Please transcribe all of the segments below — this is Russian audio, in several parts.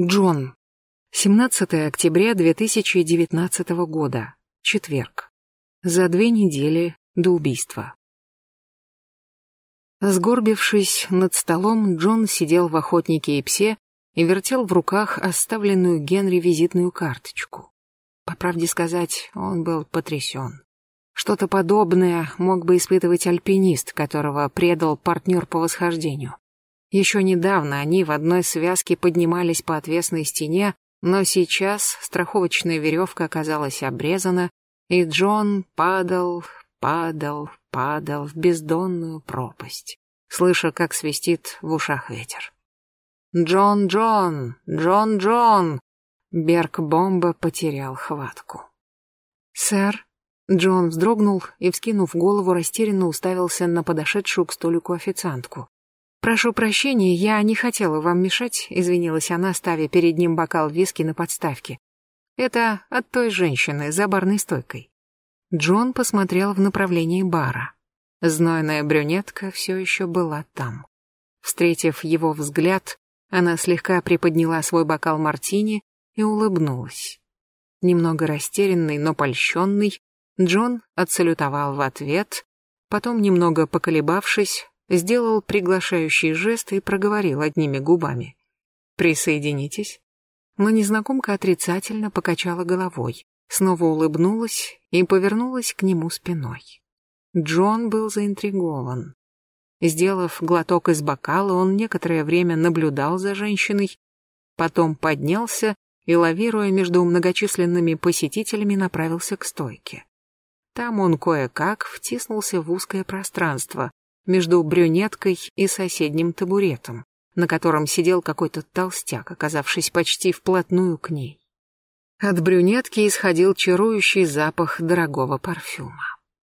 Джон. 17 октября 2019 года. Четверг. За две недели до убийства. Сгорбившись над столом, Джон сидел в охотнике и псе и вертел в руках оставленную Генри визитную карточку. По правде сказать, он был потрясен. Что-то подобное мог бы испытывать альпинист, которого предал партнер по восхождению. Еще недавно они в одной связке поднимались по отвесной стене, но сейчас страховочная веревка оказалась обрезана, и Джон падал, падал, падал в бездонную пропасть, слыша, как свистит в ушах ветер. «Джон, Джон! Джон, Джон!» Берг-бомба потерял хватку. «Сэр?» Джон вздрогнул и, вскинув голову, растерянно уставился на подошедшую к столику официантку. «Прошу прощения, я не хотела вам мешать», — извинилась она, ставя перед ним бокал виски на подставке. «Это от той женщины за барной стойкой». Джон посмотрел в направлении бара. Знойная брюнетка все еще была там. Встретив его взгляд, она слегка приподняла свой бокал мартини и улыбнулась. Немного растерянный, но польщенный, Джон отсалютовал в ответ, потом, немного поколебавшись, сделал приглашающий жест и проговорил одними губами. «Присоединитесь». Но незнакомка отрицательно покачала головой, снова улыбнулась и повернулась к нему спиной. Джон был заинтригован. Сделав глоток из бокала, он некоторое время наблюдал за женщиной, потом поднялся и, лавируя между многочисленными посетителями, направился к стойке. Там он кое-как втиснулся в узкое пространство, между брюнеткой и соседним табуретом, на котором сидел какой-то толстяк, оказавшись почти вплотную к ней. От брюнетки исходил чарующий запах дорогого парфюма.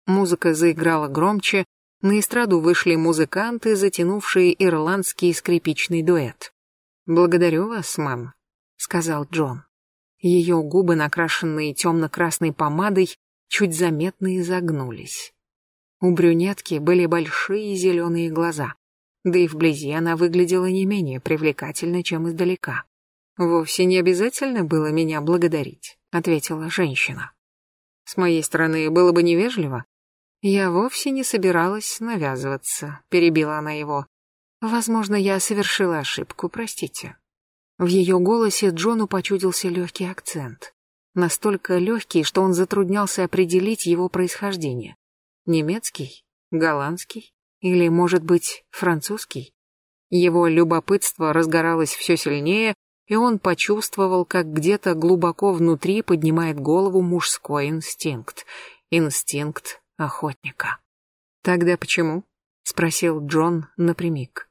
Музыка заиграла громче, на эстраду вышли музыканты, затянувшие ирландский скрипичный дуэт. «Благодарю вас, мэм», — сказал Джон. Ее губы, накрашенные темно-красной помадой, чуть заметно изогнулись. У брюнетки были большие зеленые глаза, да и вблизи она выглядела не менее привлекательно, чем издалека. «Вовсе не обязательно было меня благодарить», — ответила женщина. «С моей стороны было бы невежливо». «Я вовсе не собиралась навязываться», — перебила она его. «Возможно, я совершила ошибку, простите». В ее голосе Джону почудился легкий акцент. Настолько легкий, что он затруднялся определить его происхождение. Немецкий? Голландский? Или, может быть, французский? Его любопытство разгоралось все сильнее, и он почувствовал, как где-то глубоко внутри поднимает голову мужской инстинкт. Инстинкт охотника. «Тогда почему?» — спросил Джон напрямик.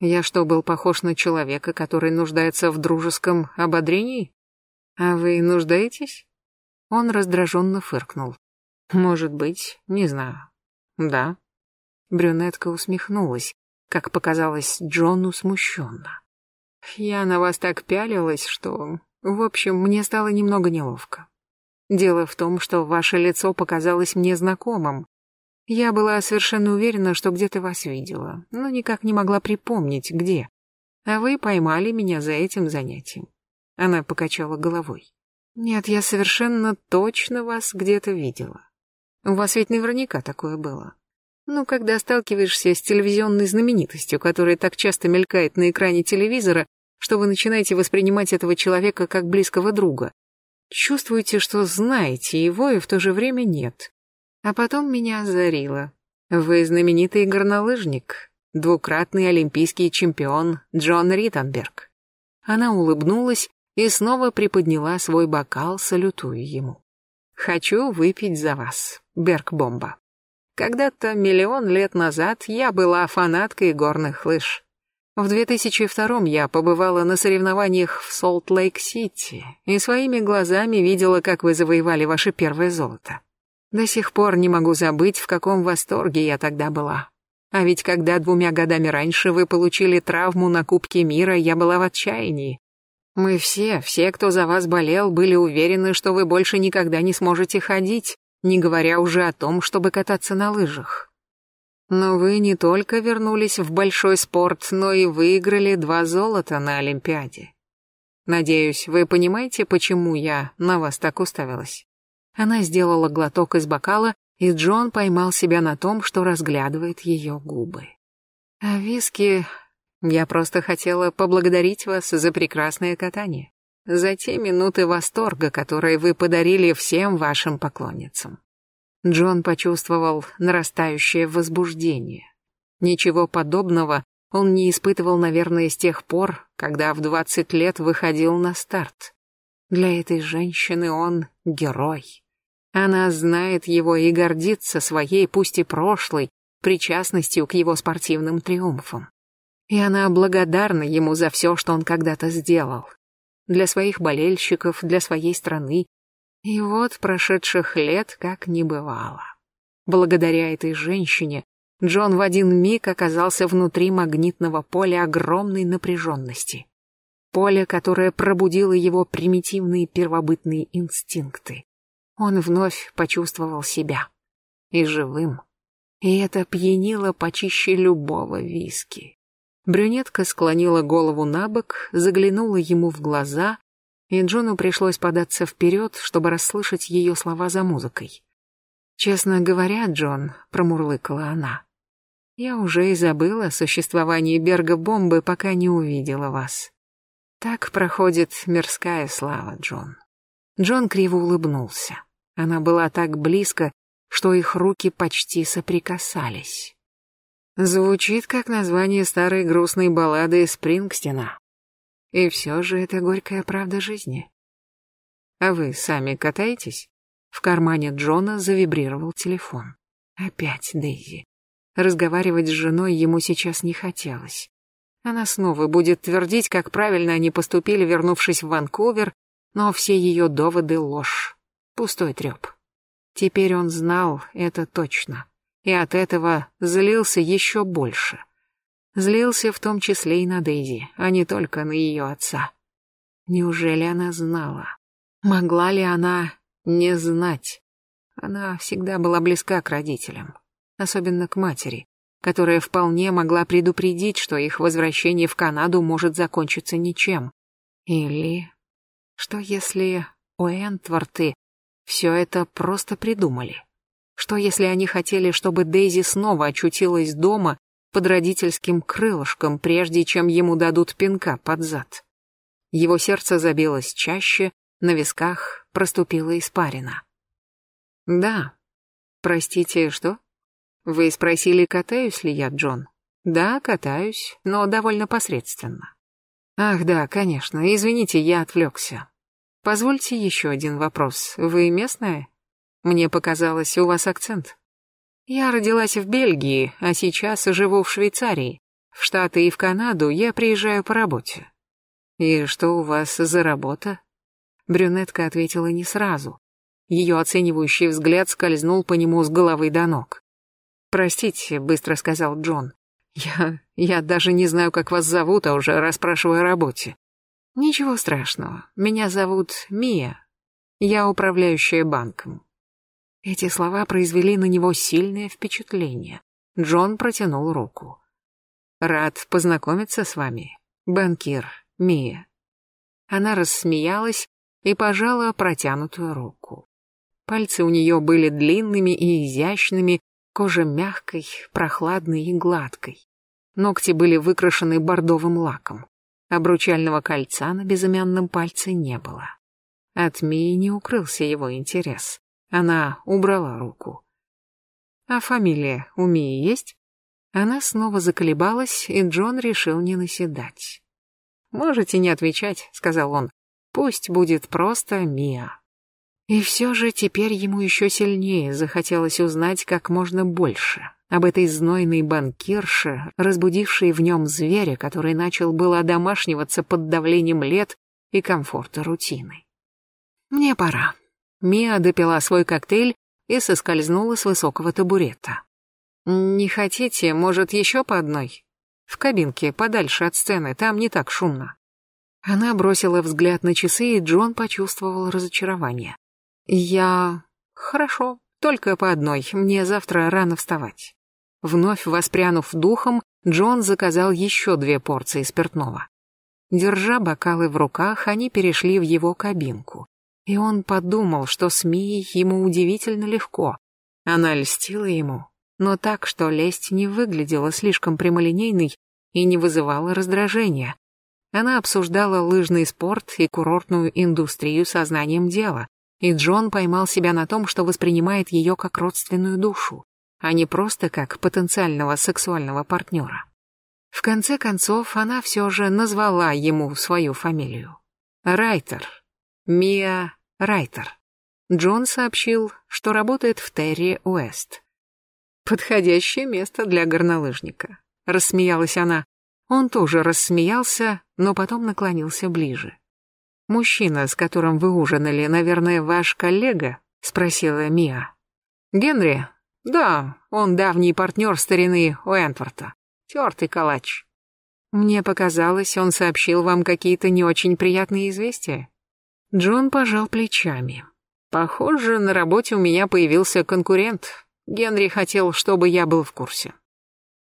«Я что, был похож на человека, который нуждается в дружеском ободрении? А вы нуждаетесь?» Он раздраженно фыркнул. Может быть, не знаю. Да. Брюнетка усмехнулась, как показалось Джону смущенно. Я на вас так пялилась, что... В общем, мне стало немного неловко. Дело в том, что ваше лицо показалось мне знакомым. Я была совершенно уверена, что где-то вас видела, но никак не могла припомнить, где. А вы поймали меня за этим занятием. Она покачала головой. Нет, я совершенно точно вас где-то видела. У вас ведь наверняка такое было. Ну, когда сталкиваешься с телевизионной знаменитостью, которая так часто мелькает на экране телевизора, что вы начинаете воспринимать этого человека как близкого друга. Чувствуете, что знаете его, и в то же время нет. А потом меня озарило. Вы знаменитый горнолыжник, двукратный олимпийский чемпион Джон Риттенберг. Она улыбнулась и снова приподняла свой бокал, салютуя ему. «Хочу выпить за вас». Бергбомба. Когда-то миллион лет назад я была фанаткой горных лыж. В 2002 я побывала на соревнованиях в Солт-Лейк-Сити и своими глазами видела, как вы завоевали ваше первое золото. До сих пор не могу забыть, в каком восторге я тогда была. А ведь когда двумя годами раньше вы получили травму на Кубке мира, я была в отчаянии. Мы все, все, кто за вас болел, были уверены, что вы больше никогда не сможете ходить, не говоря уже о том, чтобы кататься на лыжах. Но вы не только вернулись в большой спорт, но и выиграли два золота на Олимпиаде. Надеюсь, вы понимаете, почему я на вас так уставилась. Она сделала глоток из бокала, и Джон поймал себя на том, что разглядывает ее губы. А виски... Я просто хотела поблагодарить вас за прекрасное катание, за те минуты восторга, которые вы подарили всем вашим поклонницам. Джон почувствовал нарастающее возбуждение. Ничего подобного он не испытывал, наверное, с тех пор, когда в двадцать лет выходил на старт. Для этой женщины он герой. Она знает его и гордится своей, пусть и прошлой, причастностью к его спортивным триумфам. И она благодарна ему за все, что он когда-то сделал. Для своих болельщиков, для своей страны. И вот прошедших лет как не бывало. Благодаря этой женщине Джон в один миг оказался внутри магнитного поля огромной напряженности. Поле, которое пробудило его примитивные первобытные инстинкты. Он вновь почувствовал себя. И живым. И это пьянило почище любого виски. Брюнетка склонила голову на бок, заглянула ему в глаза, и Джону пришлось податься вперед, чтобы расслышать ее слова за музыкой. «Честно говоря, Джон», — промурлыкала она, — «я уже и забыла о существовании Берга-бомбы, пока не увидела вас. Так проходит мирская слава, Джон». Джон криво улыбнулся. Она была так близко, что их руки почти соприкасались. Звучит как название старой грустной баллады Спрингстина. И все же это горькая правда жизни. А вы сами катаетесь? В кармане Джона завибрировал телефон. Опять Дейзи. Разговаривать с женой ему сейчас не хотелось. Она снова будет твердить, как правильно они поступили, вернувшись в Ванкувер, но все ее доводы — ложь. Пустой треп. Теперь он знал это точно. И от этого злился еще больше. Злился в том числе и на Дейзи, а не только на ее отца. Неужели она знала? Могла ли она не знать? Она всегда была близка к родителям, особенно к матери, которая вполне могла предупредить, что их возвращение в Канаду может закончиться ничем. Или что если Уэнтворты все это просто придумали. Что если они хотели, чтобы Дейзи снова очутилась дома под родительским крылышком, прежде чем ему дадут пинка под зад? Его сердце забилось чаще, на висках проступила испарина. «Да. Простите, что? Вы спросили, катаюсь ли я, Джон? Да, катаюсь, но довольно посредственно. Ах, да, конечно, извините, я отвлекся. Позвольте еще один вопрос. Вы местная? Мне показалось, у вас акцент. Я родилась в Бельгии, а сейчас живу в Швейцарии. В Штаты и в Канаду я приезжаю по работе. И что у вас за работа? Брюнетка ответила не сразу. Ее оценивающий взгляд скользнул по нему с головы до ног. «Простите», — быстро сказал Джон. «Я... я даже не знаю, как вас зовут, а уже расспрашиваю о работе. Ничего страшного. Меня зовут Мия. Я управляющая банком. Эти слова произвели на него сильное впечатление. Джон протянул руку. Рад познакомиться с вами, банкир Мия. Она рассмеялась и пожала протянутую руку. Пальцы у нее были длинными и изящными, кожа мягкой, прохладной и гладкой. Ногти были выкрашены бордовым лаком. Обручального кольца на безымянном пальце не было. От Мии не укрылся его интерес. Она убрала руку. «А фамилия у Мии есть?» Она снова заколебалась, и Джон решил не наседать. «Можете не отвечать», — сказал он. «Пусть будет просто Мия». И все же теперь ему еще сильнее захотелось узнать как можно больше об этой знойной банкирше, разбудившей в нем зверя, который начал было одомашниваться под давлением лет и комфорта рутины. «Мне пора». Мия допила свой коктейль и соскользнула с высокого табурета. «Не хотите, может, еще по одной? В кабинке, подальше от сцены, там не так шумно». Она бросила взгляд на часы, и Джон почувствовал разочарование. «Я... Хорошо, только по одной, мне завтра рано вставать». Вновь воспрянув духом, Джон заказал еще две порции спиртного. Держа бокалы в руках, они перешли в его кабинку. И он подумал, что с Мией ему удивительно легко. Она льстила ему, но так, что лесть не выглядела слишком прямолинейной и не вызывала раздражения. Она обсуждала лыжный спорт и курортную индустрию сознанием дела, и Джон поймал себя на том, что воспринимает ее как родственную душу, а не просто как потенциального сексуального партнера. В конце концов, она все же назвала ему свою фамилию. Райтер. Мия Райтер. Джон сообщил, что работает в Терри Уэст. «Подходящее место для горнолыжника», — рассмеялась она. Он тоже рассмеялся, но потом наклонился ближе. «Мужчина, с которым вы ужинали, наверное, ваш коллега?» — спросила Мия. «Генри? Да, он давний партнер старины Уэнтворта. Тертый калач. Мне показалось, он сообщил вам какие-то не очень приятные известия. Джон пожал плечами. Похоже, на работе у меня появился конкурент. Генри хотел, чтобы я был в курсе.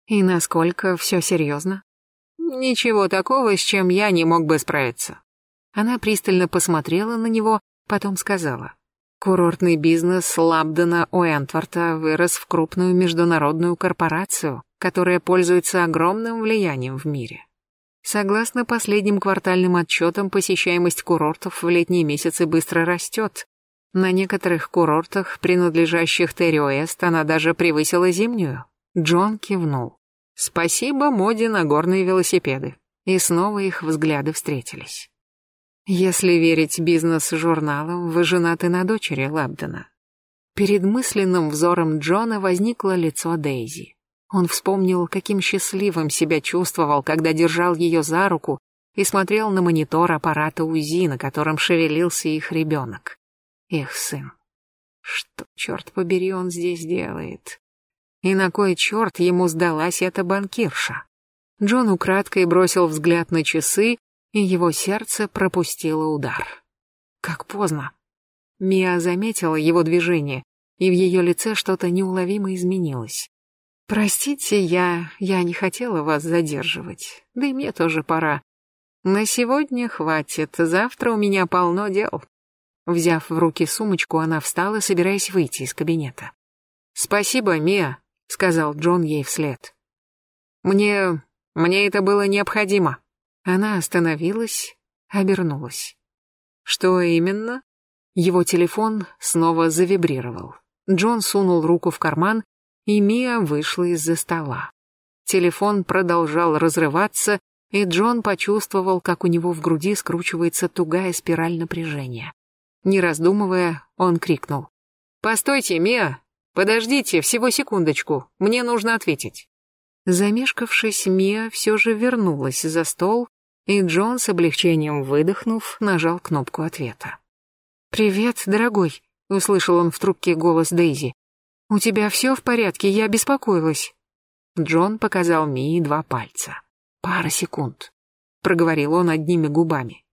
И насколько все серьезно? Ничего такого, с чем я не мог бы справиться. Она пристально посмотрела на него, потом сказала. Курортный бизнес Лабдена Уэнтворта вырос в крупную международную корпорацию которая пользуется огромным влиянием в мире. Согласно последним квартальным отчетам, посещаемость курортов в летние месяцы быстро растет. На некоторых курортах, принадлежащих Терриоэст, она даже превысила зимнюю. Джон кивнул. Спасибо моде на горные велосипеды. И снова их взгляды встретились. Если верить бизнес-журналам, вы женаты на дочери Лабдена. Перед мысленным взором Джона возникло лицо Дейзи. Он вспомнил, каким счастливым себя чувствовал, когда держал ее за руку и смотрел на монитор аппарата УЗИ, на котором шевелился их ребенок. Их сын. Что, черт побери, он здесь делает? И на кой черт ему сдалась эта банкирша? Джон украдкой бросил взгляд на часы, и его сердце пропустило удар. Как поздно. Мия заметила его движение, и в ее лице что-то неуловимо изменилось. Простите, я... я не хотела вас задерживать. Да и мне тоже пора. На сегодня хватит, завтра у меня полно дел. Взяв в руки сумочку, она встала, собираясь выйти из кабинета. «Спасибо, Мия», — сказал Джон ей вслед. «Мне... мне это было необходимо». Она остановилась, обернулась. «Что именно?» Его телефон снова завибрировал. Джон сунул руку в карман и Мия вышла из-за стола. Телефон продолжал разрываться, и Джон почувствовал, как у него в груди скручивается тугая спираль напряжения. Не раздумывая, он крикнул. «Постойте, Мия! Подождите, всего секундочку, мне нужно ответить». Замешкавшись, Мия все же вернулась за стол, и Джон с облегчением выдохнув, нажал кнопку ответа. «Привет, дорогой», — услышал он в трубке голос Дейзи. «У тебя все в порядке? Я беспокоилась». Джон показал Мии два пальца. «Пара секунд», — проговорил он одними губами.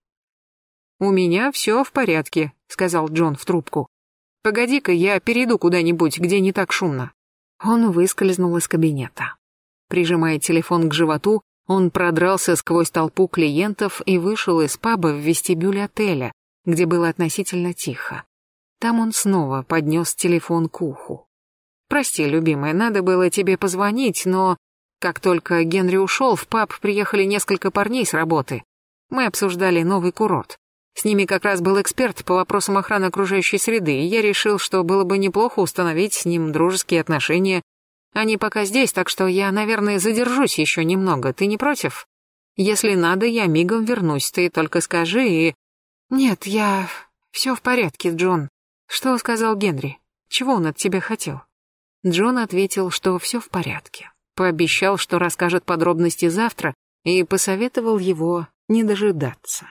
«У меня все в порядке», — сказал Джон в трубку. «Погоди-ка, я перейду куда-нибудь, где не так шумно». Он выскользнул из кабинета. Прижимая телефон к животу, он продрался сквозь толпу клиентов и вышел из паба в вестибюль отеля, где было относительно тихо. Там он снова поднес телефон к уху. Прости, любимая, надо было тебе позвонить, но... Как только Генри ушел, в паб приехали несколько парней с работы. Мы обсуждали новый курорт. С ними как раз был эксперт по вопросам охраны окружающей среды, и я решил, что было бы неплохо установить с ним дружеские отношения. Они пока здесь, так что я, наверное, задержусь еще немного. Ты не против? Если надо, я мигом вернусь, ты только скажи и... Нет, я... Все в порядке, Джон. Что сказал Генри? Чего он от тебя хотел? Джон ответил, что все в порядке. Пообещал, что расскажет подробности завтра, и посоветовал его не дожидаться.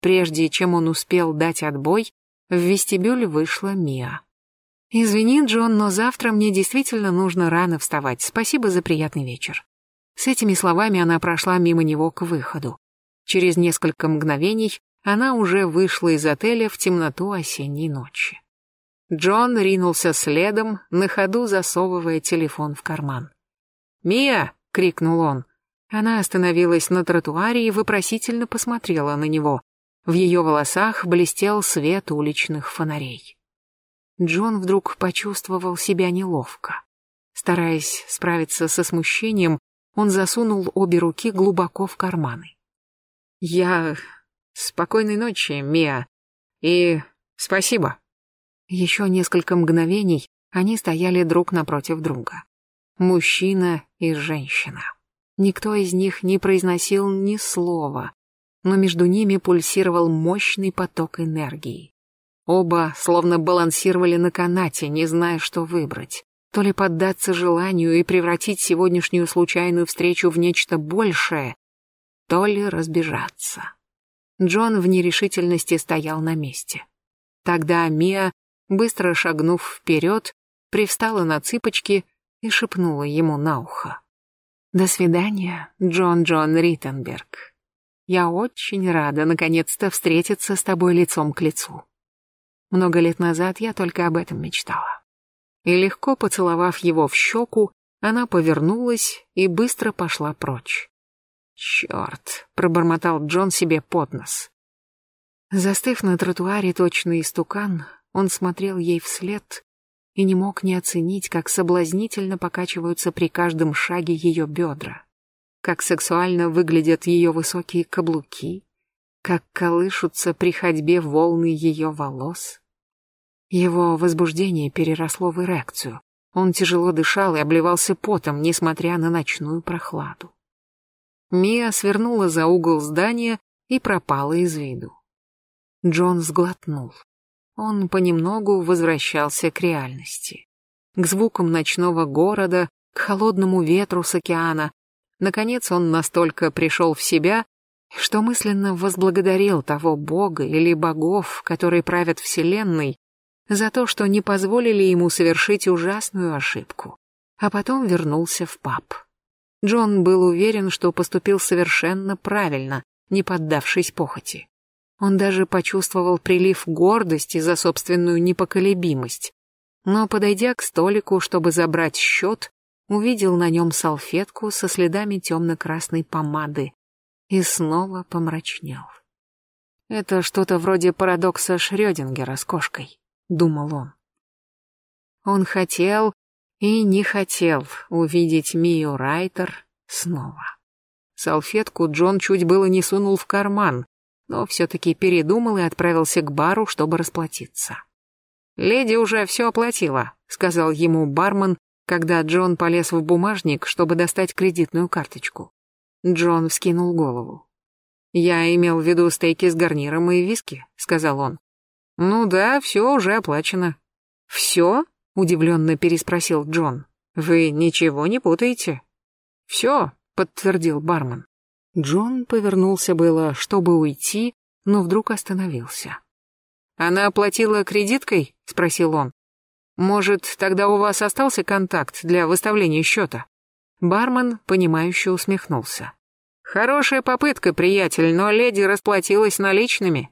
Прежде чем он успел дать отбой, в вестибюль вышла Мия. «Извини, Джон, но завтра мне действительно нужно рано вставать. Спасибо за приятный вечер». С этими словами она прошла мимо него к выходу. Через несколько мгновений она уже вышла из отеля в темноту осенней ночи. Джон ринулся следом, на ходу засовывая телефон в карман. «Мия!» — крикнул он. Она остановилась на тротуаре и вопросительно посмотрела на него. В ее волосах блестел свет уличных фонарей. Джон вдруг почувствовал себя неловко. Стараясь справиться со смущением, он засунул обе руки глубоко в карманы. «Я... Спокойной ночи, Мия. И спасибо». Еще несколько мгновений они стояли друг напротив друга. Мужчина и женщина. Никто из них не произносил ни слова, но между ними пульсировал мощный поток энергии. Оба словно балансировали на канате, не зная, что выбрать. То ли поддаться желанию и превратить сегодняшнюю случайную встречу в нечто большее, то ли разбежаться. Джон в нерешительности стоял на месте. Тогда Мия, быстро шагнув вперед, привстала на цыпочки и шепнула ему на ухо. «До свидания, Джон Джон Риттенберг. Я очень рада наконец-то встретиться с тобой лицом к лицу. Много лет назад я только об этом мечтала» и легко поцеловав его в щеку, она повернулась и быстро пошла прочь. «Черт!» — пробормотал Джон себе под нос. Застыв на тротуаре точно истукан, он смотрел ей вслед и не мог не оценить, как соблазнительно покачиваются при каждом шаге ее бедра, как сексуально выглядят ее высокие каблуки, как колышутся при ходьбе волны ее волос. Его возбуждение переросло в эрекцию. Он тяжело дышал и обливался потом, несмотря на ночную прохладу. Мия свернула за угол здания и пропала из виду. Джон сглотнул. Он понемногу возвращался к реальности. К звукам ночного города, к холодному ветру с океана. Наконец он настолько пришел в себя, что мысленно возблагодарил того бога или богов, которые правят вселенной, за то, что не позволили ему совершить ужасную ошибку, а потом вернулся в паб. Джон был уверен, что поступил совершенно правильно, не поддавшись похоти. Он даже почувствовал прилив гордости за собственную непоколебимость, но, подойдя к столику, чтобы забрать счет, увидел на нем салфетку со следами темно-красной помады и снова помрачнел. Это что-то вроде парадокса Шрёдингера с кошкой думал он. Он хотел и не хотел увидеть Мию Райтер снова. Салфетку Джон чуть было не сунул в карман, но все-таки передумал и отправился к бару, чтобы расплатиться. «Леди уже все оплатила», — сказал ему бармен, когда Джон полез в бумажник, чтобы достать кредитную карточку. Джон вскинул голову. «Я имел в виду стейки с гарниром и виски», — сказал он. «Ну да, все уже оплачено». «Все?» — удивленно переспросил Джон. «Вы ничего не путаете?» «Все», — подтвердил бармен. Джон повернулся было, чтобы уйти, но вдруг остановился. «Она оплатила кредиткой?» — спросил он. «Может, тогда у вас остался контакт для выставления счета?» Бармен, понимающе усмехнулся. «Хорошая попытка, приятель, но леди расплатилась наличными.